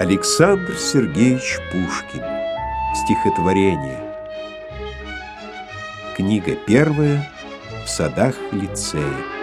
Александр Сергеевич Пушкин. Стихотворение. Книга первая. В садах лицея.